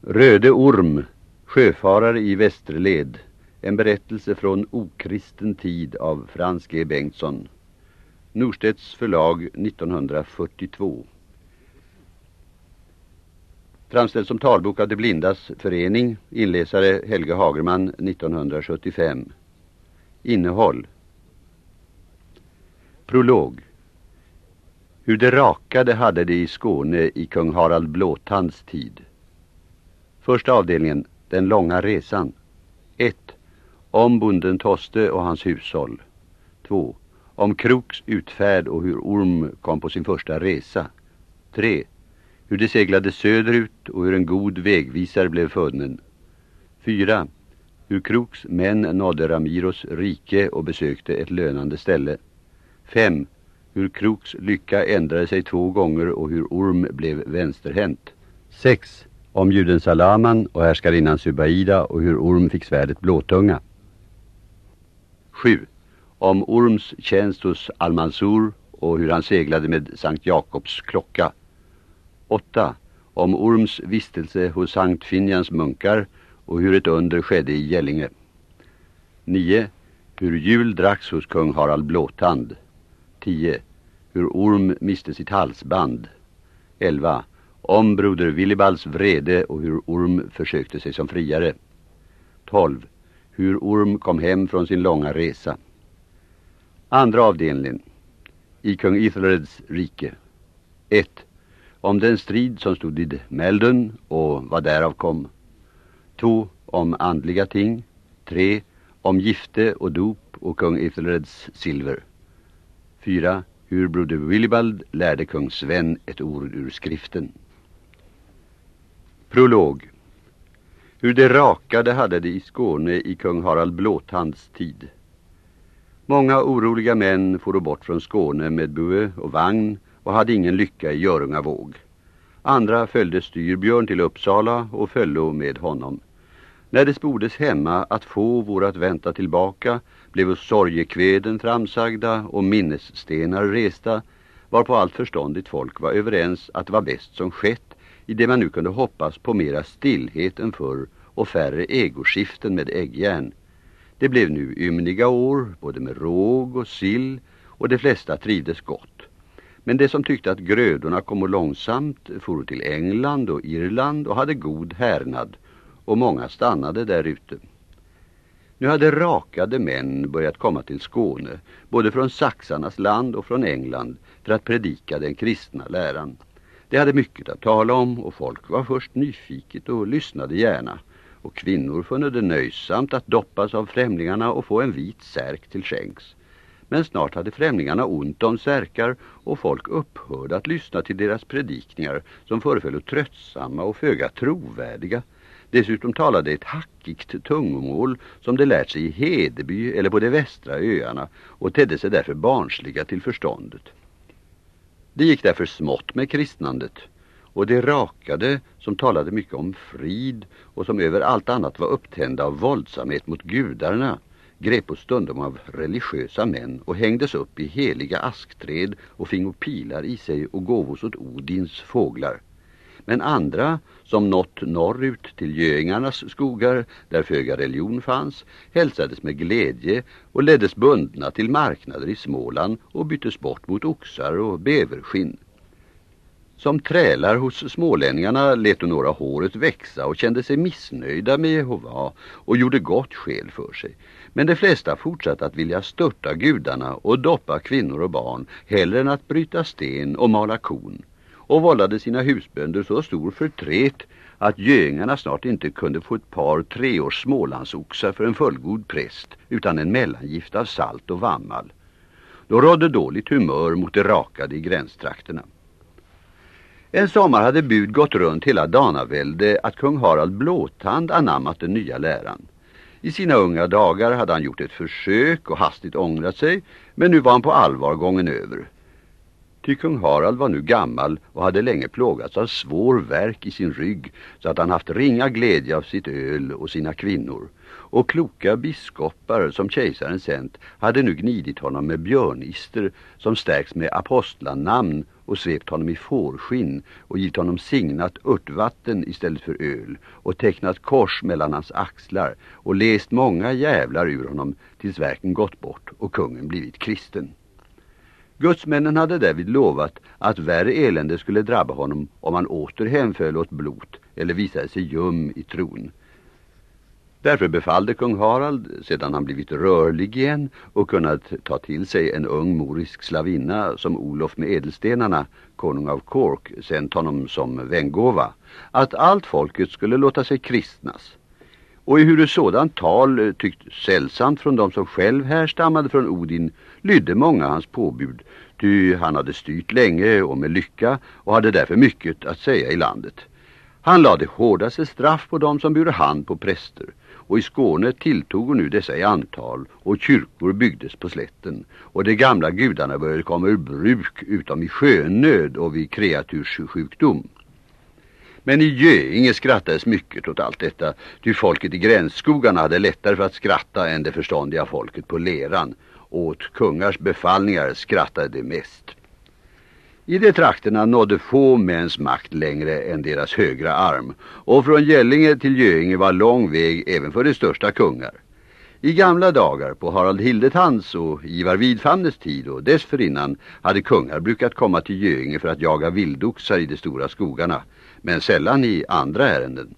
Röde Orm, sjöfarare i Västerled. En berättelse från okristen tid av Frans G. Bengtsson. Norstedts förlag 1942. Framställd som talbok av de blindas förening, inläsare Helge Hagerman 1975. Innehåll. Prolog. Hur det rakade hade det i Skåne i kung Harald Blåtands tid. Första avdelningen, den långa resan. 1. Om bonden Toste och hans hushåll. 2. Om Kroks utfärd och hur Orm kom på sin första resa. 3. Hur de seglade söderut och hur en god vägvisare blev funnen. 4. Hur Kroks män nådde Ramiros rike och besökte ett lönande ställe. 5. Hur Kroks lycka ändrade sig två gånger och hur Orm blev vänsterhänt. 6 om juden Salaman och härskarinnan Subaida och hur Orm fick svärdet Blåtunga. 7. Om Orms tjänst hos Almansur och hur han seglade med Sankt Jakobs klocka. 8. Om Orms vistelse hos Sankt Finjans munkar och hur ett under skedde i Gällinge. 9. Hur jul dracks hos kung Harald Blåtand. 10. Hur Orm miste sitt halsband. 11 om broder Willibalds vrede och hur Orm försökte sig som friare. 12. Hur Orm kom hem från sin långa resa. Andra avdelningen. I kung Ithelreds rike. 1. Om den strid som stod vid Meldon och vad därav kom. 2. Om andliga ting. 3. Om gifte och dop och kung Ethelreds silver. 4. Hur broder Willibald lärde kung Sven ett ord ur skriften. Prolog Hur det rakade hade det i Skåne i kung Harald Blåtands tid. Många oroliga män for bort från Skåne med bue och vagn och hade ingen lycka i Görungavåg. Andra följde Styrbjörn till Uppsala och föllo med honom. När det spordes hemma att få vore att vänta tillbaka blev sorgekväden framsagda och minnesstenar resta varpå allt förståndigt folk var överens att det var bäst som skett i det man nu kunde hoppas på mera stillhet än förr och färre egoskiften med äggjärn. Det blev nu ymniga år, både med råg och sill, och de flesta trivdes gott. Men det som tyckte att grödorna kom långsamt for till England och Irland och hade god härnad, och många stannade där ute. Nu hade rakade män börjat komma till Skåne, både från saxarnas land och från England, för att predika den kristna läran. De hade mycket att tala om och folk var först nyfiket och lyssnade gärna. Och kvinnor funne det nöjsamt att doppas av främlingarna och få en vit särk till skänks. Men snart hade främlingarna ont om särkar och folk upphörde att lyssna till deras predikningar som föreföll tröttsamma och föga trovärdiga. Dessutom talade ett hackigt tungomål som de lärt sig i Hedeby eller på de västra öarna och tedde sig därför barnsliga till förståndet. Det gick därför smått med kristnandet och det rakade som talade mycket om frid och som över allt annat var upptända av våldsamhet mot gudarna grep och stundom av religiösa män och hängdes upp i heliga askträd och fingo pilar i sig och gåvos åt Odins fåglar. Men andra, som nått norrut till göingarnas skogar, där föga religion fanns, hälsades med glädje och leddes bundna till marknader i Småland och byttes bort mot oxar och beverskinn. Som trälar hos smålänningarna lät några håret växa och kände sig missnöjda med Jehova och gjorde gott skäl för sig. Men de flesta fortsatte att vilja störta gudarna och doppa kvinnor och barn hellre än att bryta sten och mala kon och vållade sina husbönder så stor förtret att göingarna snart inte kunde få ett par treårs smålandsoxar för en fullgod präst utan en mellangift av salt och vammal. Då rådde dåligt humör mot det rakade i gränstrakterna. En sommar hade bud gått runt hela Danavälde att kung Harald Blåtand anammat den nya läran. I sina unga dagar hade han gjort ett försök och hastigt ångrat sig, men nu var han på allvar gången över. Ty kung Harald var nu gammal och hade länge plågats av svår verk i sin rygg så att han haft ringa glädje av sitt öl och sina kvinnor. Och kloka biskopar som kejsaren sänt hade nu gnidit honom med björnister som stärks med apostlanamn och svept honom i fårskinn och givit honom signat örtvatten istället för öl och tecknat kors mellan hans axlar och läst många jävlar ur honom tills verken gått bort och kungen blivit kristen. Gudsmännen hade därvid lovat att värre elände skulle drabba honom om han åter hemföll åt blot eller visade sig ljum i tron. Därför befallde kung Harald, sedan han blivit rörlig igen och kunnat ta till sig en ung morisk slavinna som Olof med edelstenarna, konung av Cork, sänt honom som vängåva, att allt folket skulle låta sig kristnas. Och i hur sådant tal eh, tyckt sällsamt från de som själv härstammade från Odin lydde många hans påbud, ty han hade styrt länge och med lycka och hade därför mycket att säga i landet. Han lade hårdaste straff på dem som bure hand på präster och i Skåne tilltog nu dessa i antal och kyrkor byggdes på slätten och de gamla gudarna började komma ur bruk utom i sjönöd och vid kreaturssjukdom. Men i Göinge skrattades mycket åt allt detta, ty folket i gränsskogarna hade lättare för att skratta än det förståndiga folket på leran. Åt kungars befallningar skrattade det mest. I de trakterna nådde få mäns makt längre än deras högra arm och från Gällinge till Göinge var lång väg även för de största kungar. I gamla dagar på Harald Hildetands och Ivar Vidfamnes tid och dessförinnan hade kungar brukat komma till Göinge för att jaga vildoxar i de stora skogarna, men sällan i andra ärenden.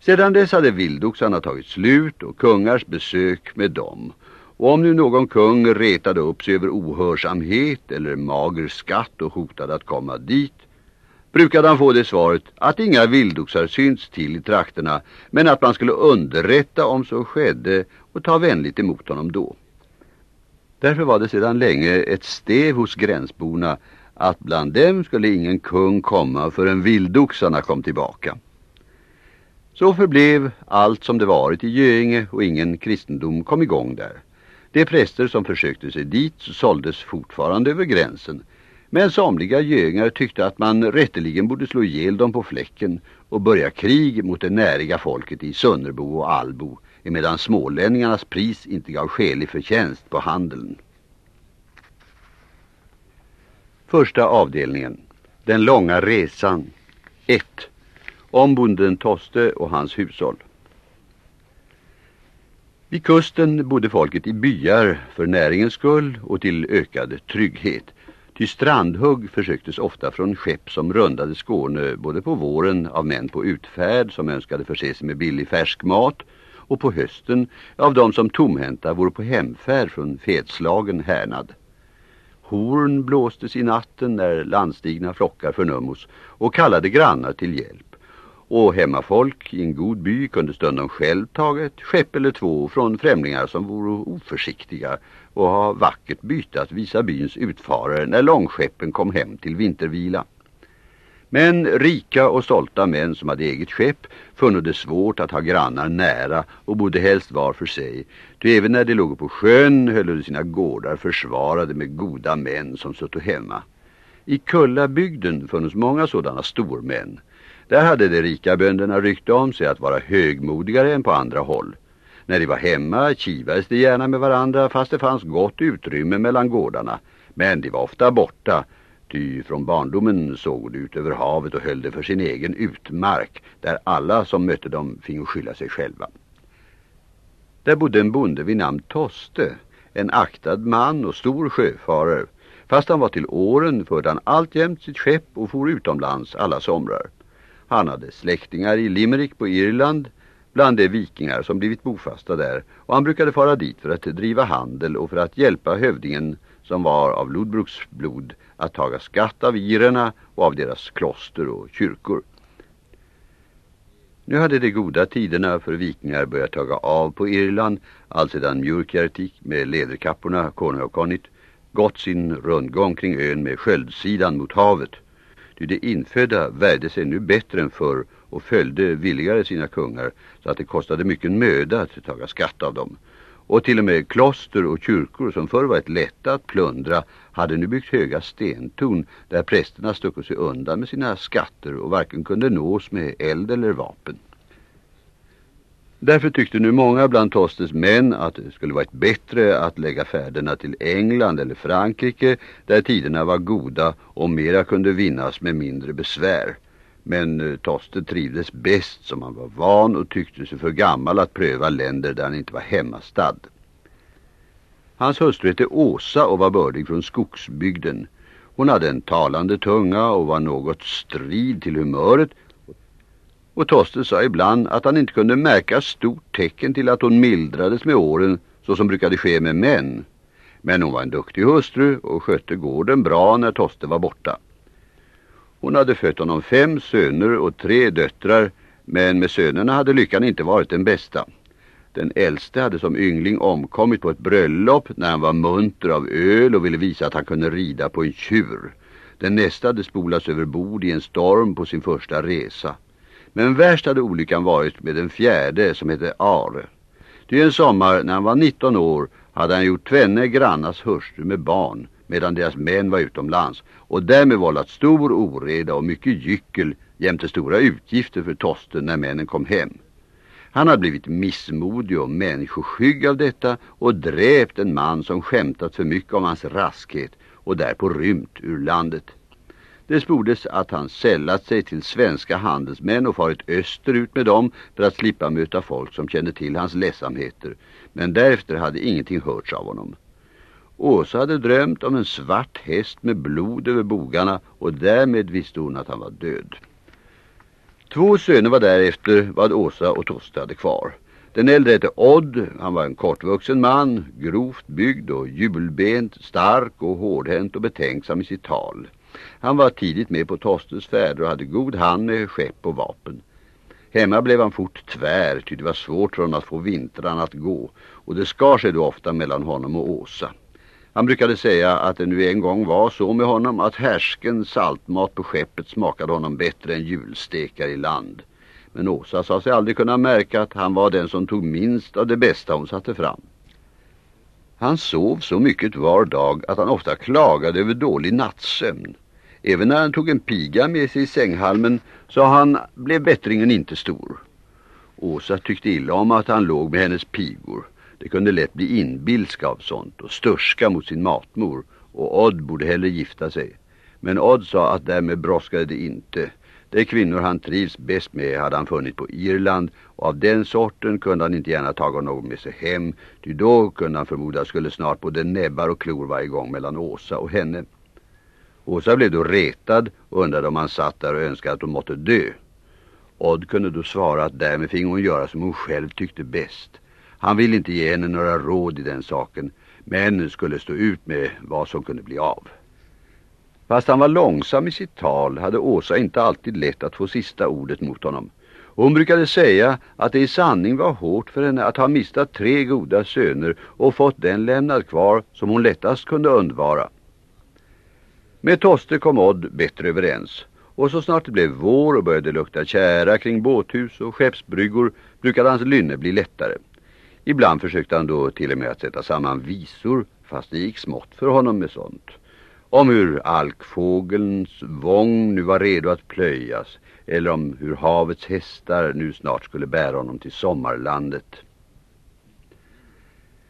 Sedan dess hade vildoxarna tagit slut och kungars besök med dem och om nu någon kung retade upp sig över ohörsamhet eller mager skatt och hotade att komma dit brukade han få det svaret att inga vildoxar synts till i trakterna men att man skulle underrätta om så skedde och ta vänligt emot honom då. Därför var det sedan länge ett stev hos gränsborna att bland dem skulle ingen kung komma förrän vildoxarna kom tillbaka. Så förblev allt som det varit i Göinge och ingen kristendom kom igång där. De präster som försökte sig dit såldes fortfarande över gränsen. Men somliga göingar tyckte att man rätteligen borde slå ihjäl dem på fläcken och börja krig mot det näriga folket i Sunnerbo och Albo emedan smålänningarnas pris inte gav skälig förtjänst på handeln. Första avdelningen. Den långa resan. 1. Om bonden Toste och hans hushåll. Vid kusten bodde folket i byar för näringens skull och till ökad trygghet. Ty strandhugg försöktes ofta från skepp som rundade Skåne både på våren av män på utfärd som önskade förse sig med billig färskmat och på hösten av de som tomhänta vore på hemfärd från fetslagen härnad. Horn blåstes i natten när landstigna flockar förnummos och kallade grannar till hjälp och hemmafolk i en god by kunde stundom själv taga ett skepp eller två från främlingar som vore oförsiktiga och ha vackert byte att visa byns utfarare när långskeppen kom hem till vintervila. Men rika och stolta män som hade eget skepp funno det svårt att ha grannar nära och bodde helst var för sig. Ty även när de låg på sjön höll de sina gårdar försvarade med goda män som satt hemma. I Kullabygden funnits många sådana stormän. Där hade de rika bönderna rykte om sig att vara högmodigare än på andra håll. När de var hemma kivades de gärna med varandra fast det fanns gott utrymme mellan gårdarna. Men de var ofta borta, ty från barndomen såg de ut över havet och höll det för sin egen utmark, där alla som mötte dem fingo skylla sig själva. Där bodde en bonde vid namn Toste, en aktad man och stor sjöfarare. Fast han var till åren förde han alltjämt sitt skepp och for utomlands alla somrar. Han hade släktingar i Limerick på Irland bland de vikingar som blivit bofasta där och han brukade fara dit för att driva handel och för att hjälpa hövdingen som var av Lodbruks blod att taga skatt av irerna och av deras kloster och kyrkor. Nu hade de goda tiderna för vikingar börjat taga av på Irland allsedan Mjurkjärtik med lederkapporna, konung och konit, gått sin rundgång kring ön med sköldsidan mot havet Ty de infödda värde sig nu bättre än förr och följde villigare sina kungar så att det kostade mycket möda att taga skatt av dem. Och till och med kloster och kyrkor som förr varit lätta att plundra hade nu byggt höga stentorn där prästerna stuckade sig undan med sina skatter och varken kunde nås med eld eller vapen. Därför tyckte nu många bland Tostes män att det skulle varit bättre att lägga färderna till England eller Frankrike där tiderna var goda och mera kunde vinnas med mindre besvär. Men eh, Toste trivdes bäst som han var van och tyckte sig för gammal att pröva länder där han inte var hemmastad. Hans hustru hette Åsa och var bördig från skogsbygden. Hon hade en talande tunga och var något strid till humöret och Toste sa ibland att han inte kunde märka stort tecken till att hon mildrades med åren så som brukade ske med män. Men hon var en duktig hustru och skötte gården bra när Toste var borta. Hon hade fött honom fem söner och tre döttrar men med sönerna hade lyckan inte varit den bästa. Den äldste hade som yngling omkommit på ett bröllop när han var munter av öl och ville visa att han kunde rida på en tjur. Den nästa hade spolats över bord i en storm på sin första resa. Men värst hade olyckan varit med den fjärde som hette Are. Det en sommar när han var 19 år hade han gjort tvenne grannas hustru med barn medan deras män var utomlands och därmed vållat stor oreda och mycket gyckel jämte stora utgifter för Tosten när männen kom hem. Han hade blivit missmodig och människoskygg av detta och dräpt en man som skämtat för mycket om hans raskhet och därpå rymt ur landet. Det spordes att han sällat sig till svenska handelsmän och farit österut med dem för att slippa möta folk som kände till hans ledsamheter. Men därefter hade ingenting hörts av honom. Åsa hade drömt om en svart häst med blod över bogarna och därmed visste hon att han var död. Två söner var därefter vad Åsa och Toste hade kvar. Den äldre hette Odd, han var en kortvuxen man, grovt byggd och jubelbent, stark och hårdhänt och betänksam i sitt tal. Han var tidigt med på Tostes färder och hade god hand med skepp och vapen. Hemma blev han fort tvär, ty det var svårt för honom att få vintrarna att gå, och det skar sig då ofta mellan honom och Åsa. Han brukade säga att det nu en gång var så med honom att härsken saltmat på skeppet smakade honom bättre än julstekar i land. Men Åsa sa sig aldrig kunna märka att han var den som tog minst av det bästa hon satte fram. Han sov så mycket var dag att han ofta klagade över dålig nattsömn. Även när han tog en piga med sig i sänghalmen så han blev bättringen inte stor. Åsa tyckte illa om att han låg med hennes pigor. Det kunde lätt bli inbilska av sånt och störska mot sin matmor och Odd borde hellre gifta sig. Men Odd sa att därmed bråskade det inte. De kvinnor han trivs bäst med hade han funnit på Irland och av den sorten kunde han inte gärna taga någon med sig hem ty då kunde han förmoda skulle snart både näbbar och klor vara igång mellan Åsa och henne. Åsa blev då retad och undrade om han satt där och önskade att hon måtte dö. Odd kunde då svara att därmed fick hon göra som hon själv tyckte bäst. Han ville inte ge henne några råd i den saken, men skulle stå ut med vad som kunde bli av. Fast han var långsam i sitt tal hade Åsa inte alltid lätt att få sista ordet mot honom. Hon brukade säga att det i sanning var hårt för henne att ha mistat tre goda söner och fått den lämnad kvar som hon lättast kunde undvara. Med Toste kom Odd bättre överens och så snart det blev vår och började lukta kära kring båthus och skeppsbryggor brukade hans lynne bli lättare. Ibland försökte han då till och med att sätta samman visor fast det gick smått för honom med sånt. Om hur alkfågelns vång nu var redo att plöjas eller om hur havets hästar nu snart skulle bära honom till sommarlandet.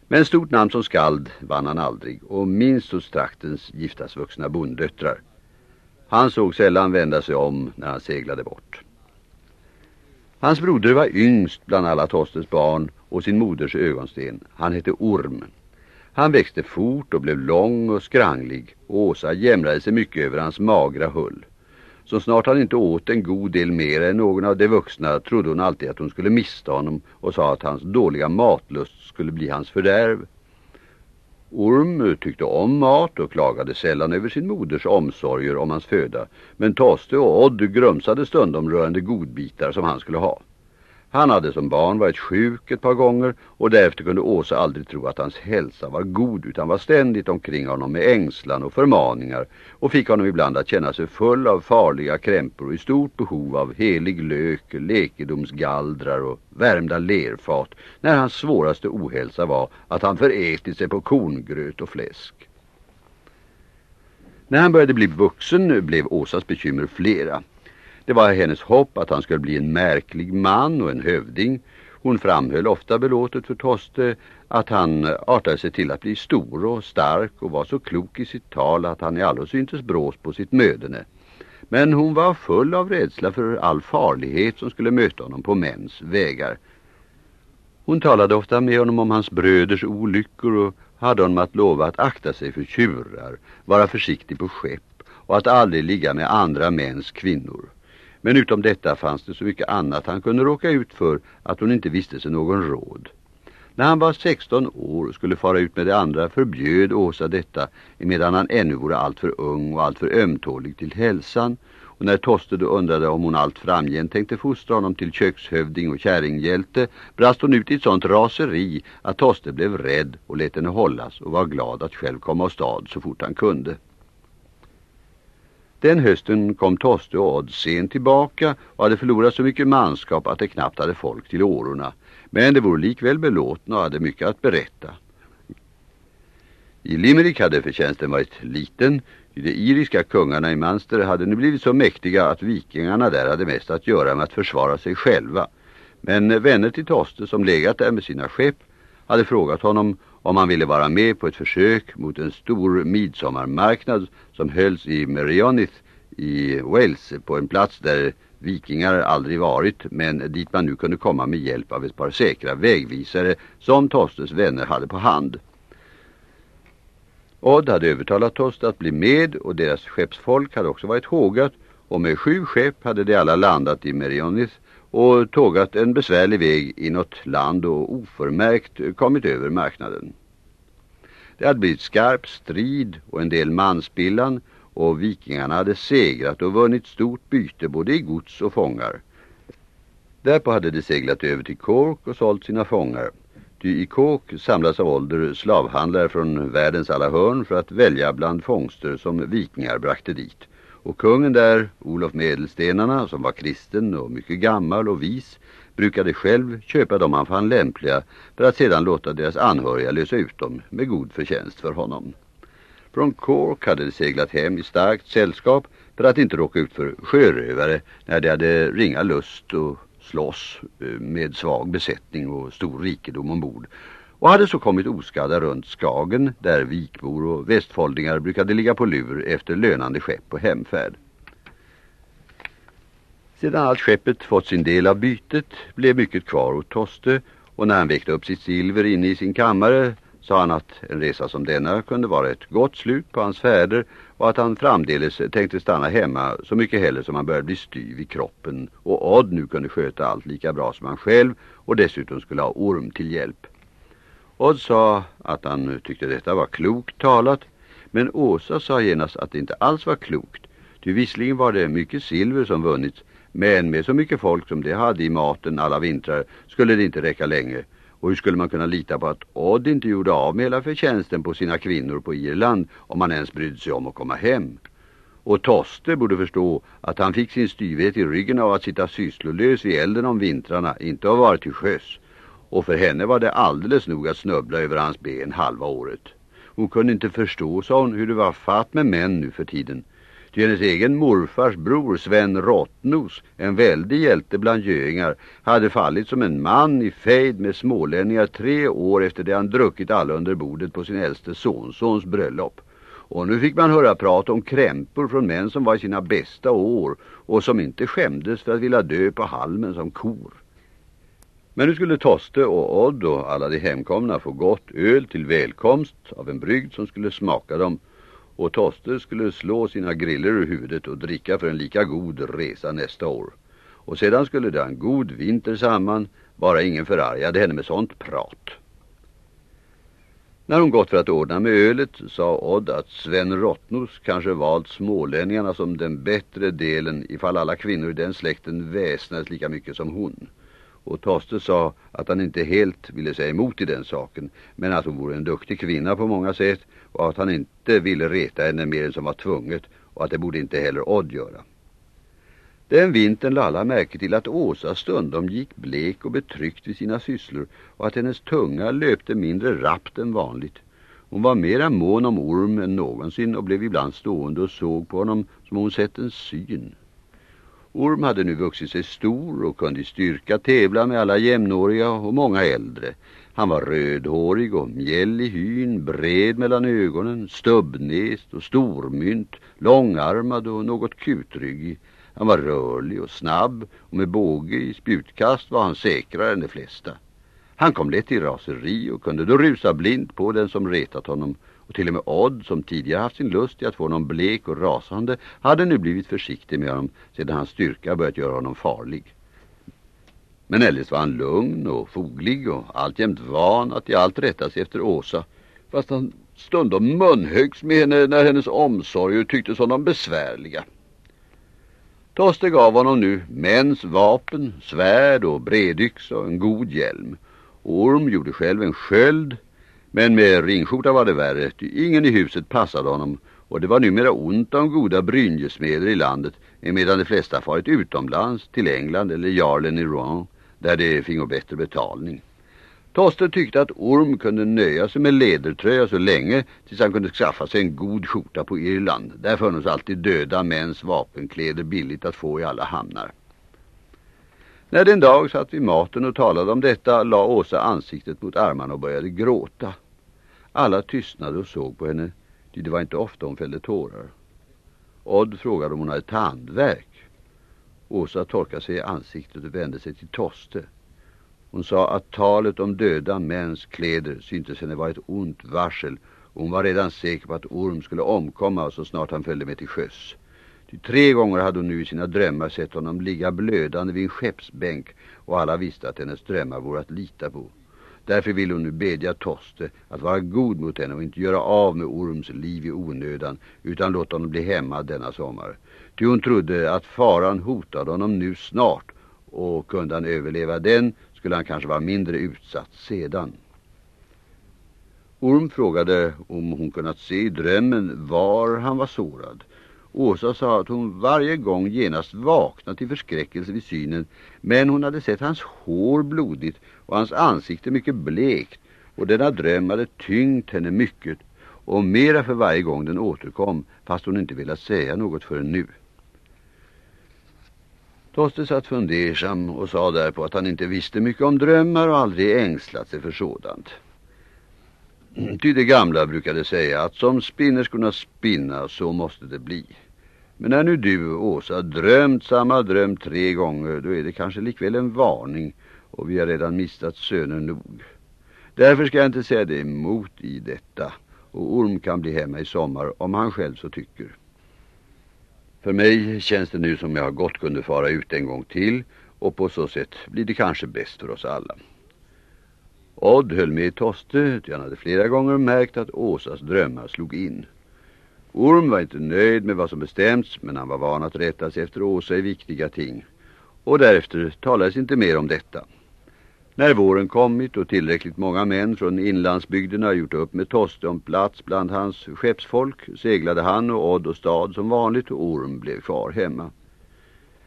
Men stort namn som skald vann han aldrig och minst hos traktens giftasvuxna bonddöttrar. Han såg sällan vända sig om när han seglade bort. Hans broder var yngst bland alla Tostens barn och sin moders ögonsten. Han hette Orm. Han växte fort och blev lång och skranglig och Åsa jämrade sig mycket över hans magra hull. Så snart han inte åt en god del mer än någon av de vuxna trodde hon alltid att hon skulle mista honom och sa att hans dåliga matlust skulle bli hans fördärv. Orm tyckte om mat och klagade sällan över sin moders omsorger om hans föda. Men Toste och Odd grumsade stundom rörande godbitar som han skulle ha. Han hade som barn varit sjuk ett par gånger och därefter kunde Åsa aldrig tro att hans hälsa var god utan var ständigt omkring honom med ängslan och förmaningar och fick honom ibland att känna sig full av farliga krämpor och i stort behov av helig lök, lekedomsgaldrar och värmda lerfat när hans svåraste ohälsa var att han förätit sig på korngröt och fläsk. När han började bli vuxen blev Åsas bekymmer flera. Det var hennes hopp att han skulle bli en märklig man och en hövding. Hon framhöll ofta belåtet för Toste att han artade sig till att bli stor och stark och var så klok i sitt tal att han i allo syntes brås på sitt mödene. Men hon var full av rädsla för all farlighet som skulle möta honom på mäns vägar. Hon talade ofta med honom om hans bröders olyckor och hade honom att lova att akta sig för tjurar, vara försiktig på skepp och att aldrig ligga med andra mäns kvinnor. Men utom detta fanns det så mycket annat han kunde råka ut för att hon inte visste sig någon råd. När han var 16 år och skulle fara ut med de andra förbjöd Åsa detta medan han ännu vore alltför ung och alltför ömtålig till hälsan och när Toste då undrade om hon allt framgent tänkte fostra honom till kökshövding och kärringhjälte brast hon ut i ett sånt raseri att Toste blev rädd och lät henne hållas och var glad att själv komma stad så fort han kunde. Den hösten kom Toste och Odd sent tillbaka och hade förlorat så mycket manskap att det knappt hade folk till årorna. Men det vore likväl belåtna och hade mycket att berätta. I Limerick hade förtjänsten varit liten. De iriska kungarna i Manster hade nu blivit så mäktiga att vikingarna där hade mest att göra med att försvara sig själva. Men vänner till Toste som legat där med sina skepp hade frågat honom om han ville vara med på ett försök mot en stor midsommarmarknad som hölls i Merionith i Wales på en plats där vikingar aldrig varit men dit man nu kunde komma med hjälp av ett par säkra vägvisare som Tostes vänner hade på hand. Odd hade övertalat Tost att bli med och deras skeppsfolk hade också varit hågat och med sju skepp hade de alla landat i Merionith och tågat en besvärlig väg inåt land och oförmärkt kommit över marknaden. Det hade blivit skarp strid och en del manspillan och vikingarna hade segrat och vunnit stort byte både i gods och fångar. Därpå hade de seglat över till Kork och sålt sina fångar. Ty i Kork samlas av ålder slavhandlare från världens alla hörn för att välja bland fångster som vikingar brakte dit. Och kungen där, Olof Medelstenarna, som var kristen och mycket gammal och vis, brukade själv köpa dem han fann lämpliga för att sedan låta deras anhöriga lösa ut dem med god förtjänst för honom. Från Cork hade de seglat hem i starkt sällskap för att inte råka ut för sjörövare när de hade ringa lust och slåss eh, med svag besättning och stor rikedom ombord och hade så kommit oskadda runt Skagen där vikbor och västfoldingar brukade ligga på lur efter lönande skepp och hemfärd. Sedan allt skeppet fått sin del av bytet blev mycket kvar åt Toste och när han väckte upp sitt silver inne i sin kammare sa han att en resa som denna kunde vara ett gott slut på hans färder och att han framdeles tänkte stanna hemma så mycket heller som han började bli styv i kroppen och Odd nu kunde sköta allt lika bra som han själv och dessutom skulle ha orm till hjälp. Odd sa att han tyckte detta var klokt talat men Åsa sa genast att det inte alls var klokt. Ty visserligen var det mycket silver som vunnits men med så mycket folk som det hade i maten alla vintrar skulle det inte räcka länge och hur skulle man kunna lita på att Odd inte gjorde av med hela förtjänsten på sina kvinnor på Irland om man ens brydde sig om att komma hem? Och Toste borde förstå att han fick sin styvhet i ryggen av att sitta sysslolös vid elden om vintrarna, inte att vara till sjöss. Och för henne var det alldeles nog att snubbla över hans ben halva året. Hon kunde inte förstå, sa hon, hur det var fatt med män nu för tiden. Ty hennes egen morfars bror Sven Rottnos, en väldig hjälte bland göingar, hade fallit som en man i fejd med smålänningar tre år efter det han druckit alla under bordet på sin äldste sonsons bröllop. Och nu fick man höra prat om krämpor från män som var i sina bästa år och som inte skämdes för att vilja dö på halmen som kor. Men nu skulle Toste och Odd och alla de hemkomna få gott öl till välkomst av en brygd som skulle smaka dem och Toste skulle slå sina griller ur huvudet och dricka för en lika god resa nästa år. Och sedan skulle det en god vinter samman, bara ingen förargade henne med sånt prat. När hon gått för att ordna med ölet sa Odd att Sven Rottnos kanske valt smålänningarna som den bättre delen ifall alla kvinnor i den släkten väsnades lika mycket som hon. Och Toste sa att han inte helt ville säga emot i den saken men att hon vore en duktig kvinna på många sätt och att han inte ville reta henne mer än som var tvunget och att det borde inte heller Odd göra. Den vintern lade alla märke till att Åsa stundom gick blek och betryckt vid sina sysslor och att hennes tunga löpte mindre rappt än vanligt. Hon var mera mån om orm än någonsin och blev ibland stående och såg på honom som hon sett en syn. Orm hade nu vuxit sig stor och kunde i styrka tävla med alla jämnåriga och många äldre. Han var rödhårig och mjäll i hyn, bred mellan ögonen, stubbnäst och stormynt, långarmad och något kutryggig. Han var rörlig och snabb och med båge i spjutkast var han säkrare än de flesta. Han kom lätt i raseri och kunde då rusa blind på den som retat honom och till och med Odd som tidigare haft sin lust i att få honom blek och rasande hade nu blivit försiktig med honom sedan hans styrka börjat göra honom farlig. Men eljest var han lugn och foglig och alltjämt van att i allt rätta sig efter Åsa fast han stundom munhögs med henne när hennes omsorger tycktes honom besvärliga. Toste gav honom nu mäns vapen, svärd och bredyxa och en god hjälm. Orm gjorde själv en sköld, men med ringskjorta var det värre. Ingen i huset passade honom och det var numera ont om goda brynjesmeder i landet medan de flesta farit utomlands till England eller Jarlen i Rouen där de fingo bättre betalning. Toster tyckte att Orm kunde nöja sig med ledertröja så länge tills han kunde skaffa sig en god skjorta på Irland. Där funnits alltid döda mäns vapenkläder billigt att få i alla hamnar. När den dag satt vi maten och talade om detta la Åsa ansiktet mot armarna och började gråta. Alla tystnade och såg på henne, ty det var inte ofta hon fällde tårar. Odd frågade om hon hade tandvärk. Åsa torkade sig i ansiktet och vände sig till Toste. Hon sa att talet om döda mäns kläder syntes henne vara ett ont varsel och hon var redan säker på att Orm skulle omkomma så snart han följde med till sjöss. Ty tre gånger hade hon nu i sina drömmar sett honom ligga blödande vid en skeppsbänk och alla visste att hennes drömmar vore att lita på. Därför vill hon nu bedja Toste att vara god mot henne och inte göra av med Orms liv i onödan utan låta honom bli hemma denna sommar. Ty hon trodde att faran hotade honom nu snart och kunde han överleva den skulle han kanske vara mindre utsatt sedan. Orm frågade om hon kunnat se i drömmen var han var sårad. Åsa sa att hon varje gång genast vaknat i förskräckelse vid synen men hon hade sett hans hår blodigt och hans ansikte mycket blekt och denna dröm hade tyngt henne mycket och mera för varje gång den återkom fast hon inte velat säga något förrän nu. Toste satt fundersam och sa därpå att han inte visste mycket om drömmar och aldrig ängslat sig för sådant. Ty det gamla brukade säga att som spinnerskorna spinna så måste det bli. Men när nu du, Åsa, drömt samma dröm tre gånger då är det kanske likväl en varning och vi har redan mistat söner nog. Därför ska jag inte säga det emot i detta och Orm kan bli hemma i sommar om han själv så tycker. För mig känns det nu som jag gott kunde fara ut en gång till och på så sätt blir det kanske bäst för oss alla. Odd höll med Toste, han hade flera gånger märkt att Åsas drömmar slog in. Orm var inte nöjd med vad som bestämts men han var van att rätta sig efter Åsa i viktiga ting. Och därefter talades inte mer om detta. När våren kommit och tillräckligt många män från inlandsbygderna gjort upp med Toste om plats bland hans skeppsfolk seglade han och Odd och Stad som vanligt och Orm blev kvar hemma.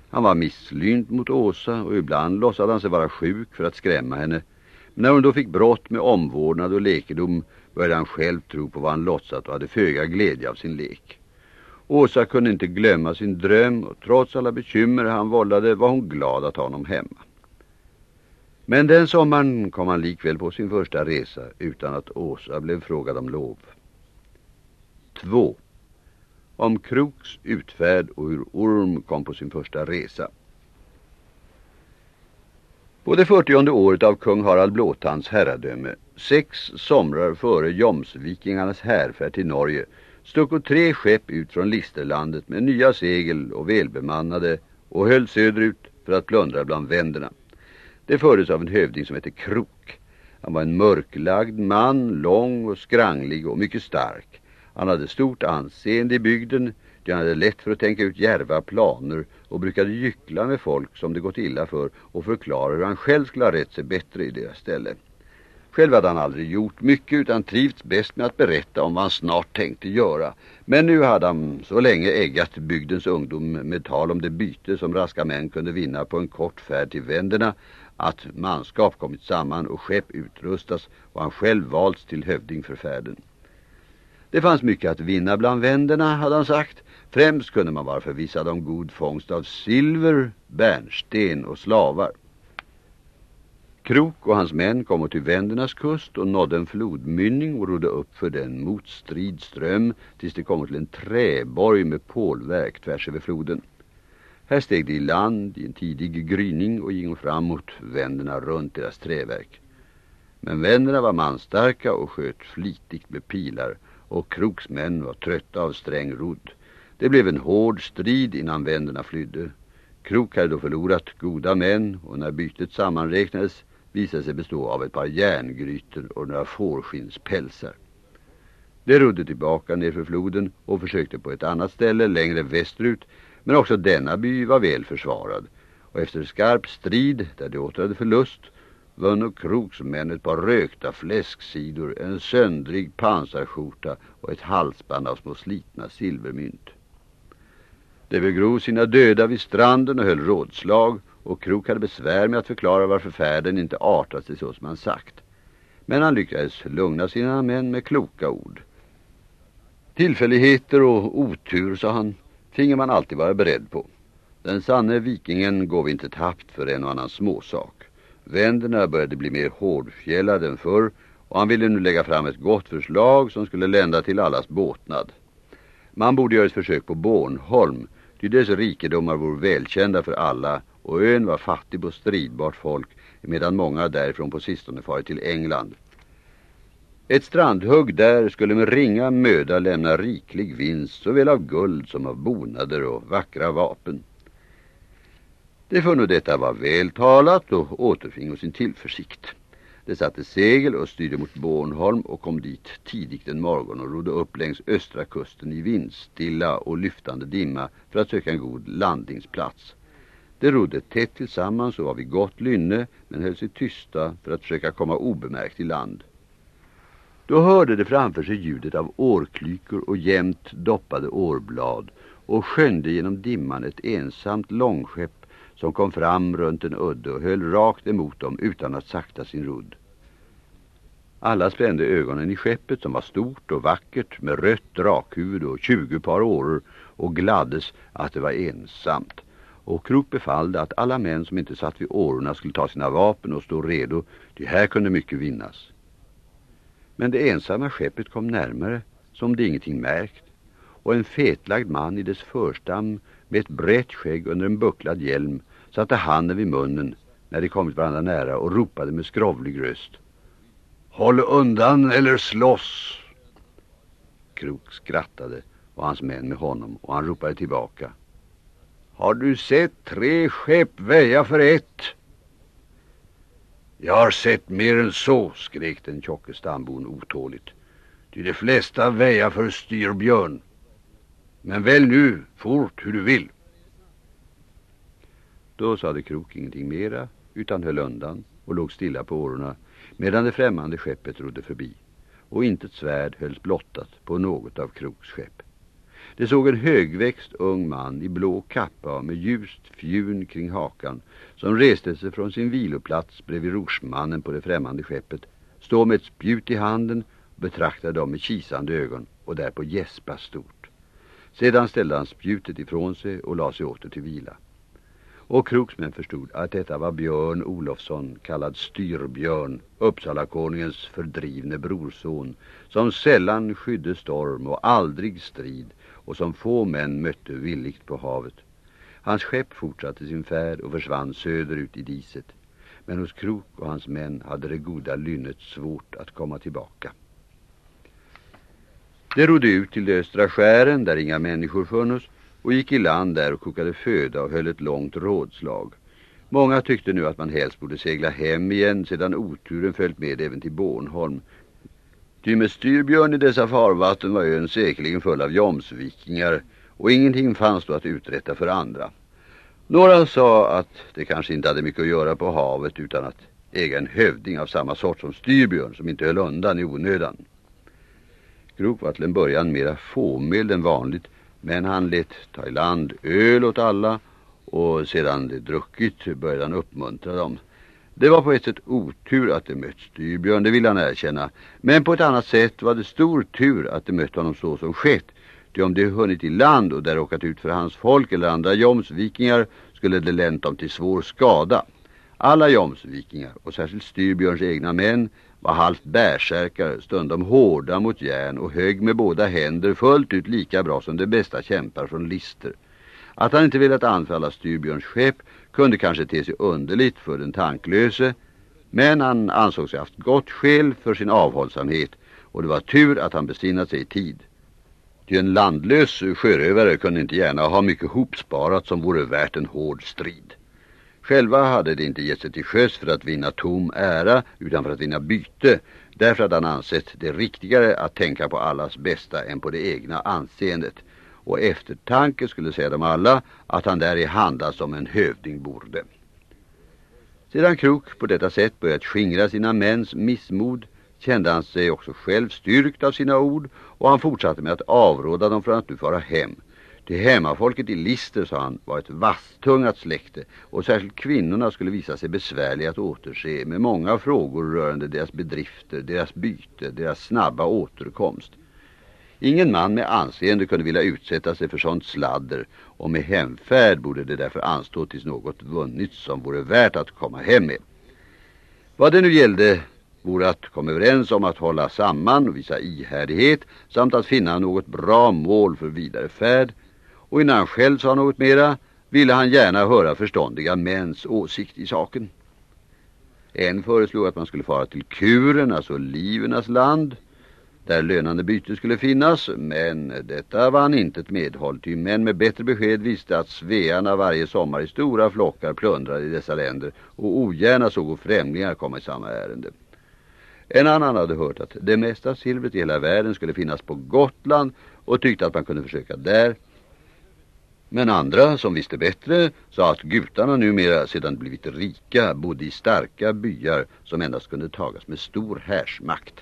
Han var misslynt mot Åsa och ibland låtsade han sig vara sjuk för att skrämma henne. Men när hon då fick brott med omvårdnad och lekedom började han själv tro på vad han låtsat och hade föga glädje av sin lek. Åsa kunde inte glömma sin dröm och trots alla bekymmer han vållade var hon glad att ha honom hemma. Men den sommaren kom han likväl på sin första resa utan att Åsa blev frågad om lov. 2. Om Kroks utfärd och hur Orm kom på sin första resa. På det 40 året av kung Harald Blåtands herradöme, sex somrar före Jomsvikingarnas härfärd till Norge, stuckade tre skepp ut från Listerlandet med nya segel och välbemannade och höll söderut för att plundra bland vänderna. Det fördes av en hövding som hette Krok. Han var en mörklagd man, lång och skranglig och mycket stark. Han hade stort anseende i bygden, han hade lätt för att tänka ut järva planer och brukade gyckla med folk som det gått illa för och förklara hur han själv skulle ha rätt sig bättre i deras ställe. Själv hade han aldrig gjort mycket utan trivts bäst med att berätta om vad han snart tänkte göra. Men nu hade han så länge äggat bygdens ungdom med tal om det byte som raska män kunde vinna på en kort färd till vänderna att manskap kommit samman och skepp utrustas och han själv valts till hövding för färden. Det fanns mycket att vinna bland vänderna, hade han sagt. Främst kunde man vara förvissad om god fångst av silver, bärnsten och slavar. Krok och hans män kom till vändernas kust och nådde en flodmynning och rodde upp för den motstrid ström tills de kom till en träborg med pålverk tvärs över floden. Här steg de i land i en tidig gryning och gick fram mot vänderna runt deras träverk. Men vänderna var manstarka och sköt flitigt med pilar och kroksmän var trötta av sträng rodd. Det blev en hård strid innan vänderna flydde. Krok hade då förlorat goda män och när bytet sammanräknades visade sig bestå av ett par järngrytor och några fårskinnspälsar. De rodde tillbaka nerför floden och försökte på ett annat ställe längre västerut men också denna by var väl försvarad och efter skarp strid där de återade förlust vann och kroksmän ett par rökta fläsksidor, en söndrig pansarskjorta och ett halsband av små slitna silvermynt. De begrov sina döda vid stranden och höll rådslag och Krok hade besvär med att förklara varför färden inte artat sig så som han sagt. Men han lyckades lugna sina män med kloka ord. Tillfälligheter och otur, sa han, finge man alltid vara beredd på. Den sanne vikingen går vi inte tappt för en och annan småsak. Vänderna började bli mer hårdfjällade än förr och han ville nu lägga fram ett gott förslag som skulle lända till allas båtnad. Man borde göra ett försök på Bornholm, ty dess rikedomar vore välkända för alla och ön var fattig på stridbart folk medan många därifrån på sistone farit till England. Ett strandhugg där skulle med ringa möda lämna riklig vinst såväl av guld som av bonader och vackra vapen. Det funno detta var vältalat och återfingo sin tillförsikt. Det satte segel och styrde mot Bornholm och kom dit tidigt en morgon och rodde upp längs östra kusten i vindstilla och lyftande dimma för att söka en god landningsplats. De rodde tätt tillsammans och var vid gott lynne men höll sig tysta för att försöka komma obemärkt i land. Då hörde de framför sig ljudet av årklykor och jämnt doppade årblad och skönde genom dimman ett ensamt långskepp som kom fram runt en udde och höll rakt emot dem utan att sakta sin rodd. Alla spände ögonen i skeppet som var stort och vackert med rött drakhuvud och tjugo par åror och gladdes att det var ensamt. Och Krok befallde att alla män som inte satt vid årorna skulle ta sina vapen och stå redo, ty här kunde mycket vinnas. Men det ensamma skeppet kom närmare som det ingenting märkt och en fetlagd man i dess förstam med ett brett skägg under en bucklad hjälm satte handen vid munnen när de kommit varandra nära och ropade med skrovlig röst. Håll undan eller slåss! Krok skrattade och hans män med honom och han ropade tillbaka. Har du sett tre skepp väja för ett? Jag har sett mer än så, skrek den tjocke stambon otåligt. Ty de flesta väja för styrbjörn. Men väl nu, fort hur du vill. Då sade Krok ingenting mera, utan höll undan och låg stilla på årorna, medan det främmande skeppet rodde förbi. Och inte ett svärd hölls blottat på något av Kroks skepp. Det såg en högväxt ung man i blå kappa med ljust fjun kring hakan som reste sig från sin viloplats bredvid rorsmannen på det främmande skeppet, stå med ett spjut i handen och betraktade dem med kisande ögon och därpå gäspa stort. Sedan ställde han spjutet ifrån sig och la sig åter till vila. Och Kroksmän förstod att detta var Björn Olofsson, kallad Styrbjörn, Uppsalakonungens fördrivne brorson, som sällan skydde storm och aldrig strid och som få män mötte villigt på havet. Hans skepp fortsatte sin färd och försvann söderut i diset. Men hos Krok och hans män hade det goda lynnet svårt att komma tillbaka. De rodde ut till de östra skären där inga människor funnits och gick i land där och kokade föda och höll ett långt rådslag. Många tyckte nu att man helst borde segla hem igen sedan oturen följt med även till Bornholm. Ty med styrbjörn i dessa farvatten var ön säkerligen full av jomsvikingar och ingenting fanns då att uträtta för andra. Några sa att det kanske inte hade mycket att göra på havet utan att äga en hövding av samma sort som styrbjörn som inte höll undan i onödan. Grok var till en början mera fåmild än vanligt men han lät ta i land öl åt alla och sedan det druckit började han uppmuntra dem. Det var på ett sätt otur att det mött Styrbjörn, det vill han erkänna. Men på ett annat sätt var det stor tur att det mött honom så som skett. Ty om de hunnit i land och där råkat ut för hans folk eller andra jomsvikingar skulle det länt dem till svår skada. Alla jomsvikingar, och särskilt Styrbjörns egna män, var halvt bärsärkare, stundom hårda mot järn och hög med båda händer fullt ut lika bra som de bästa kämpar från lister. Att han inte velat anfalla Styrbjörns skepp kunde kanske te sig underligt för den tanklöse, men han ansåg sig haft gott skäl för sin avhållsamhet och det var tur att han besinnat sig i tid. Ty en landlös sjörövare kunde inte gärna ha mycket hopsparat som vore värt en hård strid. Själva hade de inte gett sig till sjöss för att vinna tom ära utan för att vinna byte. Därför hade han ansett det riktigare att tänka på allas bästa än på det egna anseendet. Och eftertanke skulle säga dem alla att han där är handlad som en hövding borde. Sedan Krok på detta sätt börjat skingra sina mäns missmod kände han sig också själv styrkt av sina ord och han fortsatte med att avråda dem från att nu fara hem. Det hemmafolket i Lister, sa han, var ett vasstungat släkte och särskilt kvinnorna skulle visa sig besvärliga att återse med många frågor rörande deras bedrifter, deras byte, deras snabba återkomst. Ingen man med anseende kunde vilja utsätta sig för sånt sladder och med hemfärd borde det därför anstå tills något vunnits som vore värt att komma hem med. Vad det nu gällde vore att komma överens om att hålla samman och visa ihärdighet samt att finna något bra mål för vidare färd och innan han själv sa något mera ville han gärna höra förståndiga mäns åsikt i saken. En föreslog att man skulle fara till kuren, alltså livernas land, där lönande byte skulle finnas, men detta vann inte ett medhåll, ty män med bättre besked visste att svearna varje sommar i stora flockar plundrade i dessa länder och ogärna såg främlingar komma i samma ärende. En annan hade hört att det mesta silvret i hela världen skulle finnas på Gotland och tyckte att man kunde försöka där, men andra, som visste bättre, sa att gutarna numera sedan blivit rika bodde i starka byar som endast kunde tagas med stor härsmakt.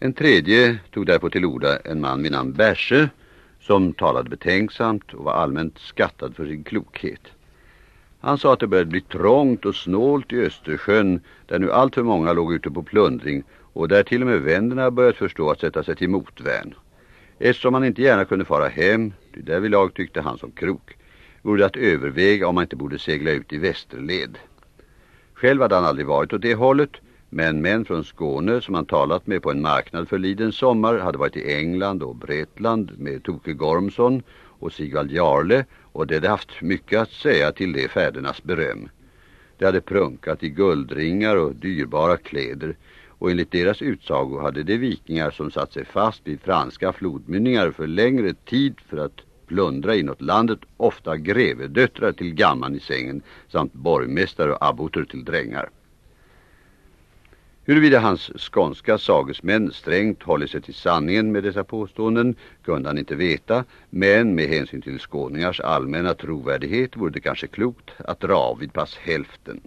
En tredje tog därpå till orda en man vid namn Bärse som talade betänksamt och var allmänt skattad för sin klokhet. Han sa att det började bli trångt och snålt i Östersjön där nu allt för många låg ute på plundring och där till och med vännerna börjat förstå att sätta sig till motvärn. Eftersom han inte gärna kunde fara hem, det därvidlag tyckte han som krok, vore det att överväga om man inte borde segla ut i västerled. Själv hade han aldrig varit åt det hållet, men män från Skåne som han talat med på en marknad för liden sommar hade varit i England och Bretland med Toke Gormsson och Sigvald Jarle och det hade haft mycket att säga till de färdernas beröm. De hade prunkat i guldringar och dyrbara kläder och enligt deras utsago hade de vikingar som satt sig fast vid franska flodmynningar för längre tid för att plundra inåt landet ofta grevedöttrar till gamman i sängen samt borgmästare och abboter till drängar. Huruvida hans skånska sagesmän strängt håller sig till sanningen med dessa påståenden kunde han inte veta, men med hänsyn till skåningars allmänna trovärdighet vore det kanske klokt att dra vid pass hälften.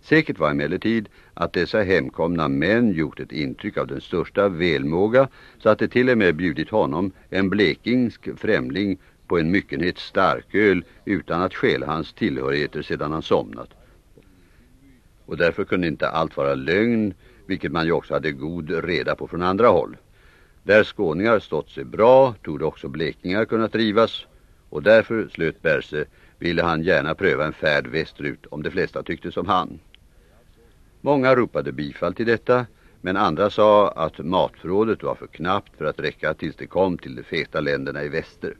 Säkert var emellertid att dessa hemkomna män gjort ett intryck av den största välmåga så att det till och med bjudit honom, en blekingsk främling, på en myckenhet starköl utan att skäla hans tillhörigheter sedan han somnat. Och därför kunde inte allt vara lögn, vilket man ju också hade god reda på från andra håll. Där skåningar stått sig bra tog också blekingar kunna trivas och därför, slöt Berse, ville han gärna pröva en färd västerut om de flesta tyckte som han. Många ropade bifall till detta, men andra sa att matförrådet var för knappt för att räcka tills det kom till de feta länderna i väster.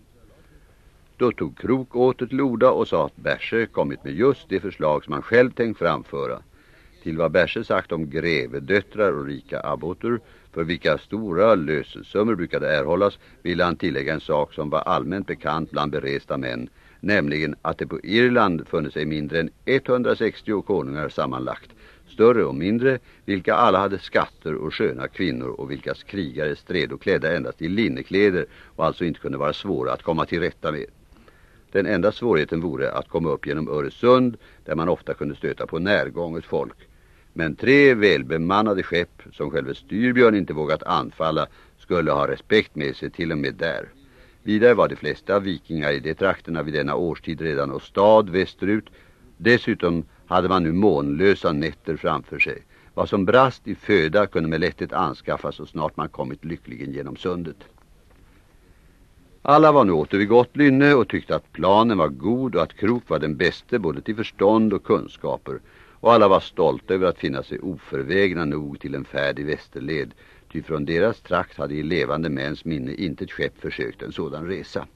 Då tog Krok åter till orda och sa att Berse kommit med just det förslag som han själv tänkt framföra. Till vad Bärse sagt om grevedöttrar och rika abboter, för vilka stora lösesummor brukade erhållas, ville han tillägga en sak som var allmänt bekant bland beresta män, nämligen att det på Irland funnits sig mindre än 160 konungar sammanlagt, större och mindre, vilka alla hade skatter och sköna kvinnor och vilkas krigare stred och klädda endast i linnekläder och alltså inte kunde vara svåra att komma till rätta med. Den enda svårigheten vore att komma upp genom Öresund där man ofta kunde stöta på närgånget folk. Men tre välbemannade skepp som själva Styrbjörn inte vågat anfalla skulle ha respekt med sig till och med där. Vidare var de flesta vikingar i de trakterna vid denna årstid redan och stad västerut. Dessutom hade man nu månlösa nätter framför sig. Vad som brast i föda kunde med lätthet anskaffas så snart man kommit lyckligen genom sundet. Alla var nu åter vid gott lynne och tyckte att planen var god och att Krok var den bäste både till förstånd och kunskaper. Och alla var stolta över att finna sig oförvägna nog till en färd i västerled. Ty från deras trakt hade i levande mäns minne inte ett skepp försökt en sådan resa.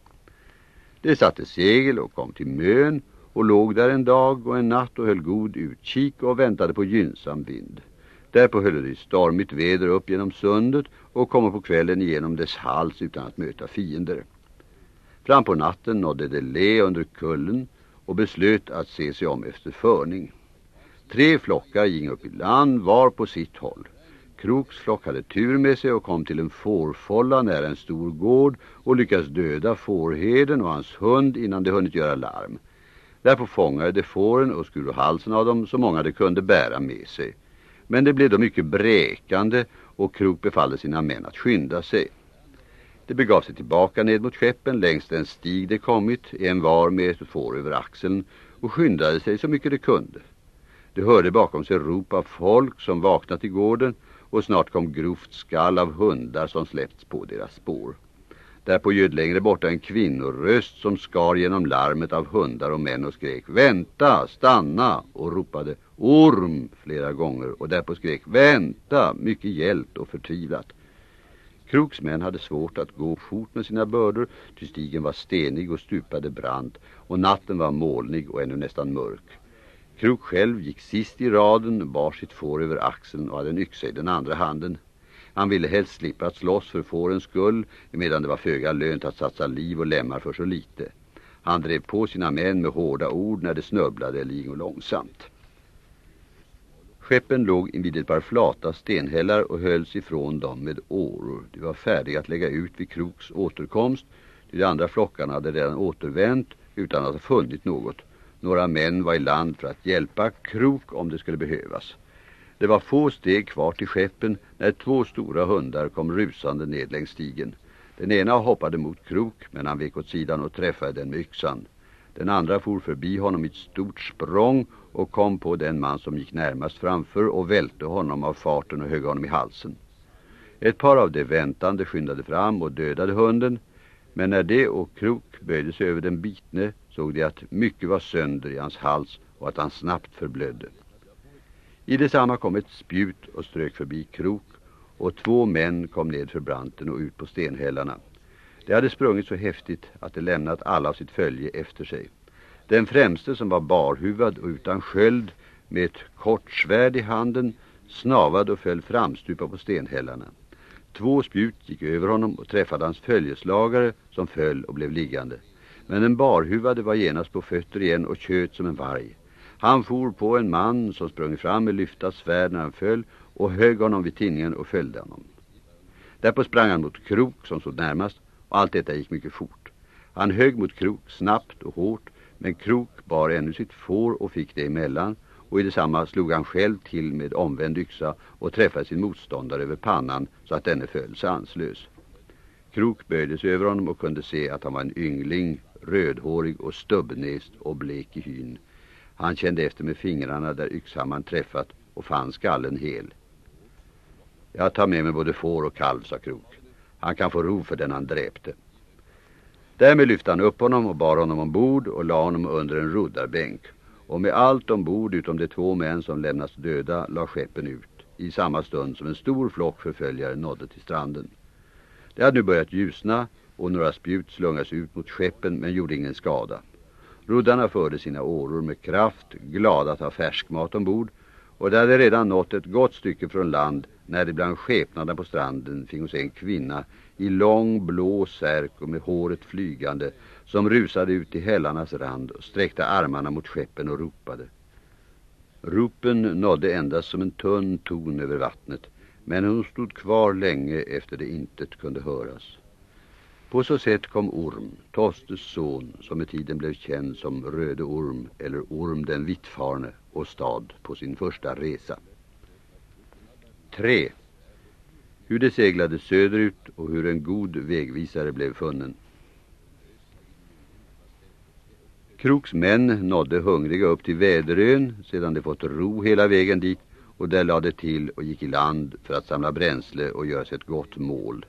Det satte segel och kom till Mön och låg där en dag och en natt och höll god utkik och väntade på gynnsam vind. Därpå höll det stormigt väder upp genom sundet och kom på kvällen igenom dess hals utan att möta fiender. Fram på natten nådde det le under kullen och beslöt att se sig om efter förning. Tre flockar ging upp i land var på sitt håll. Kroks flock hade tur med sig och kom till en fårfolla nära en stor gård och lyckades döda fårheden och hans hund innan de hunnit göra larm. Därpå fångade de fåren och skurade halsen av dem så många de kunde bära med sig. Men det blev då mycket bräkande och Krok befallde sina män att skynda sig. De begav sig tillbaka ned mot skeppen längs den stig de kommit, en var med ett får över axeln och skyndade sig så mycket de kunde. De hörde bakom sig rop av folk som vaknat i gården och snart kom grovt skall av hundar som släppts på deras spår. Därpå ljöd längre borta en kvinnoröst som skar genom larmet av hundar och män och skrek Vänta, stanna och ropade Orm flera gånger och därpå skrek Vänta, mycket hjält och förtvivlat. Kroks män hade svårt att gå fort med sina bördor ty stigen var stenig och stupade brant och natten var molnig och ännu nästan mörk. Krok själv gick sist i raden, bar sitt får över axeln och hade en yxa i den andra handen. Han ville helst slippa att slåss för fårens skull medan det var föga lönt att satsa liv och lemmar för så lite. Han drev på sina män med hårda ord när det snubblade eller gick långsamt. Skeppen låg invid ett par flata stenhällar och hölls ifrån dem med åror. De var färdiga att lägga ut vid Kroks återkomst. De andra flockarna hade redan återvänt utan att ha funnit något. Några män var i land för att hjälpa Krok om det skulle behövas. Det var få steg kvar till skeppen när två stora hundar kom rusande ned längs stigen. Den ena hoppade mot Krok men han vek åt sidan och träffade den med yxan. Den andra for förbi honom i ett stort språng och kom på den man som gick närmast framför och välte honom av farten och högg honom i halsen. Ett par av de väntande skyndade fram och dödade hunden men när det och Krok böjde sig över den bitne såg de att mycket var sönder i hans hals och att han snabbt förblödde. I detsamma kom ett spjut och strök förbi Krok och två män kom ned för branten och ut på stenhällarna. De hade sprungit så häftigt att de lämnat alla av sitt följe efter sig. Den främste som var barhuvad och utan sköld med ett kort svärd i handen snavade och föll framstupa på stenhällarna. Två spjut gick över honom och träffade hans följeslagare som föll och blev liggande. Men den barhuvade var genast på fötter igen och köt som en varg. Han for på en man som sprang fram med lyfta svärd när han föll och högg honom vid tinningen och följde honom. Därpå sprang han mot Krok som stod närmast och allt detta gick mycket fort. Han högg mot Krok snabbt och hårt men Krok bar ännu sitt får och fick det emellan och i detsamma slog han själv till med omvänd yxa och träffade sin motståndare över pannan så att denne föll sanslös. Krok böjde sig över honom och kunde se att han var en yngling, rödhårig och stubbnäst och blek i hyn. Han kände efter med fingrarna där yxhamman träffat och fann skallen hel. Jag tar med mig både får och kalv, sa Krok. Han kan få ro för den han dräpte. Därmed lyfte han upp honom och bar honom ombord och la honom under en ruddarbänk. Och med allt ombord utom de två män som lämnats döda la skeppen ut i samma stund som en stor flock förföljare nådde till stranden. Det hade nu börjat ljusna och några spjut slungas ut mot skeppen men gjorde ingen skada. Ruddarna förde sina åror med kraft, glada att ha färskmat ombord och det hade redan nått ett gott stycke från land när det bland skepnaderna på stranden finns en kvinna i lång blå särk och med håret flygande som rusade ut i hällarnas rand och sträckte armarna mot skeppen och ropade. Ropen nådde endast som en tunn ton över vattnet men hon stod kvar länge efter det intet kunde höras. På så sätt kom Orm, Tostes son, som med tiden blev känd som Röde Orm eller Orm den Vittfarne och stad på sin första resa. 3. Hur det seglade söderut och hur en god vägvisare blev funnen. Kroks män nådde hungriga upp till Väderön sedan de fått ro hela vägen dit och där lade till och gick i land för att samla bränsle och göra sig ett gott mål.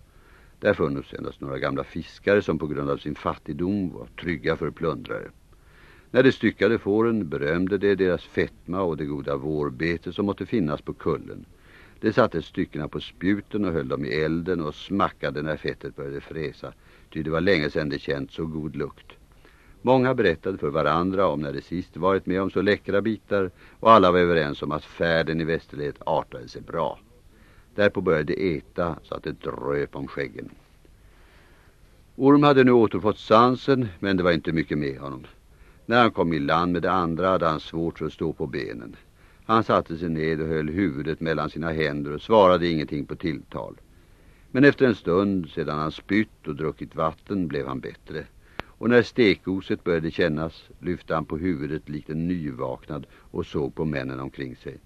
Där funnits endast några gamla fiskare som på grund av sin fattigdom var trygga för plundrare. När de styckade fåren berömde de deras fetma och det goda vårbete som måtte finnas på kullen. De satte styckena på spjuten och höll dem i elden och smackade när fettet började fräsa, ty det var länge sedan de känt så god lukt. Många berättade för varandra om när de sist varit med om så läckra bitar och alla var överens om att färden i västerlet artade sig bra. Därpå började de äta så att det dröp om skäggen. Orm hade nu återfått sansen men det var inte mycket med honom. När han kom i land med det andra hade han svårt för att stå på benen. Han satte sig ned och höll huvudet mellan sina händer och svarade ingenting på tilltal. Men efter en stund sedan han spytt och druckit vatten blev han bättre. Och när stekoset började kännas lyfte han på huvudet likt en nyvaknad och såg på männen omkring sig.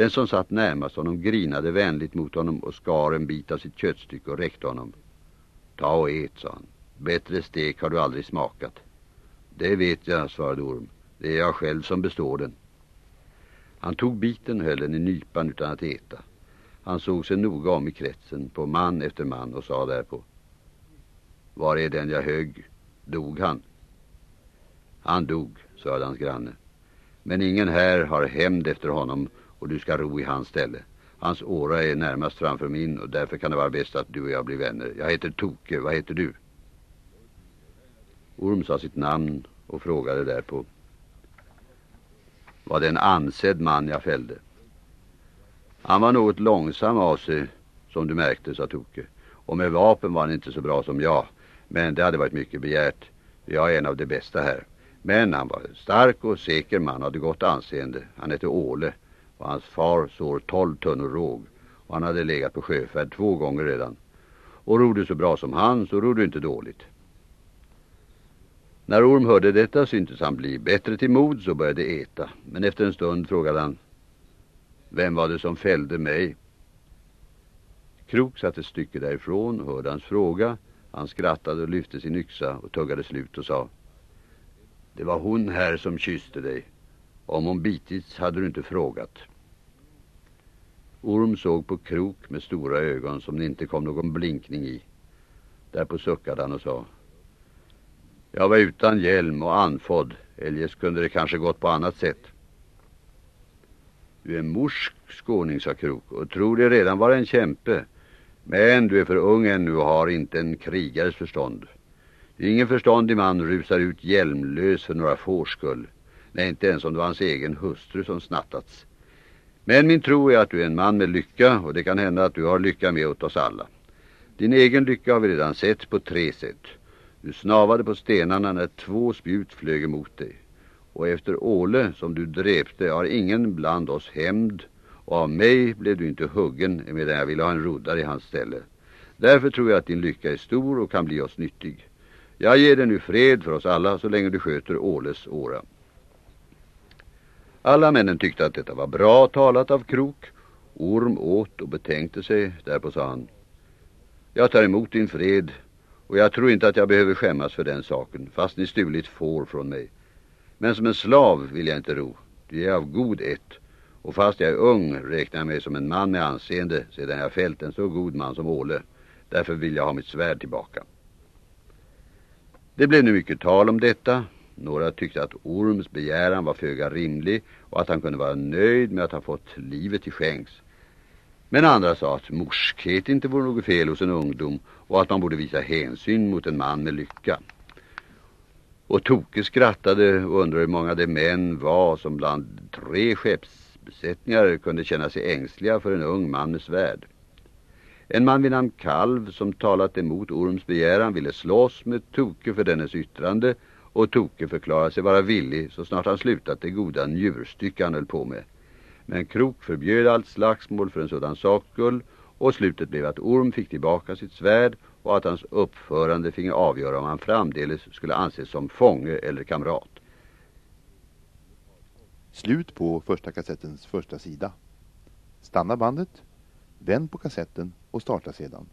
Den som satt närmast honom grinade vänligt mot honom och skar en bit av sitt köttstycke och räckte honom. Ta och ät, sa han. Bättre stek har du aldrig smakat. Det vet jag, svarade Orm. Det är jag själv som består den. Han tog biten och höll den i nypan utan att äta. Han såg sig noga om i kretsen på man efter man och sa därpå. Var är den jag högg? Dog han? Han dog, sa hans granne. Men ingen här har hämnd efter honom och du ska ro i hans ställe. Hans åra är närmast framför min och därför kan det vara bäst att du och jag blir vänner. Jag heter Toke, vad heter du? Orm sa sitt namn och frågade därpå. Var det en ansedd man jag fällde? Han var något långsam av sig, som du märkte, sa Toke. Och med vapen var han inte så bra som jag. Men det hade varit mycket begärt. Jag är en av de bästa här. Men han var stark och säker man, hade gott anseende. Han hette Åle och hans far sår tolv tunnor råg. Och han hade legat på sjöfärd två gånger redan. Och rodde så bra som han så rodde inte dåligt. När Orm hörde detta syntes han bli bättre till mod så började äta. Men efter en stund frågade han Vem var det som fällde mig? Krok satt ett stycke därifrån och hörde hans fråga. Han skrattade och lyfte sin yxa och tuggade slut och sa Det var hon här som kysste dig. Om hon bitits hade du inte frågat. Orm såg på Krok med stora ögon som det inte kom någon blinkning i. Därpå suckade han och sa jag var utan hjälm och anfodd, eljest kunde det kanske gått på annat sätt. Du är morsk skåning, sa Krok, och tror det redan var en kämpe. Men du är för ung ännu och har inte en krigares förstånd. Ingen förståndig man rusar ut hjälmlös för några fårs skull. Nej, inte ens om det var hans egen hustru som snattats. Men min tro är att du är en man med lycka och det kan hända att du har lycka med åt oss alla. Din egen lycka har vi redan sett på tre sätt. Du snavade på stenarna när två spjut flög emot dig. Och efter Åle som du drepte har ingen bland oss hämnd och av mig blev du inte huggen medan jag ville ha en roddare i hans ställe. Därför tror jag att din lycka är stor och kan bli oss nyttig. Jag ger dig nu fred för oss alla så länge du sköter Åles åra. Alla männen tyckte att detta var bra talat av Krok. Orm åt och betänkte sig, därpå sa han. Jag tar emot din fred och jag tror inte att jag behöver skämmas för den saken, fast ni stulit får från mig. Men som en slav vill jag inte ro. Du är av god ett. Och fast jag är ung räknar jag mig som en man med anseende sedan jag fällt en så god man som Åle. Därför vill jag ha mitt svärd tillbaka. Det blev nu mycket tal om detta. Några tyckte att Orms begäran var föga rimlig och att han kunde vara nöjd med att ha fått livet till skänks. Men andra sa att morskhet inte vore något fel hos en ungdom och att man borde visa hänsyn mot en man med lycka. Och Toke skrattade och undrade hur många de män var som bland tre skeppsbesättningar kunde känna sig ängsliga för en ung man med svärd. En man vid namn Kalv som talat emot Orms begäran ville slåss med Toke för dennes yttrande och Toke förklarade sig vara villig så snart han slutat det goda njurstycke han höll på med. Men Krok förbjöd allt slagsmål för en sådan sak skull och slutet blev att Orm fick tillbaka sitt svärd och att hans uppförande finge avgöra om han framdeles skulle anses som fånge eller kamrat. Slut på första kassettens första sida. Stanna bandet, vänd på kassetten och starta sedan.